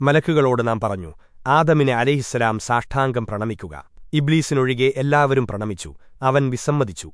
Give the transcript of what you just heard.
മലക്കുകളോട് നാം പറഞ്ഞു ആദമിനെ അലഹിസ്സലാം സാഷ്ടാംഗം പ്രണമിക്കുക. ഇബ്ലീസിനൊഴികെ എല്ലാവരും പ്രണമിച്ചു അവൻ വിസമ്മതിച്ചു.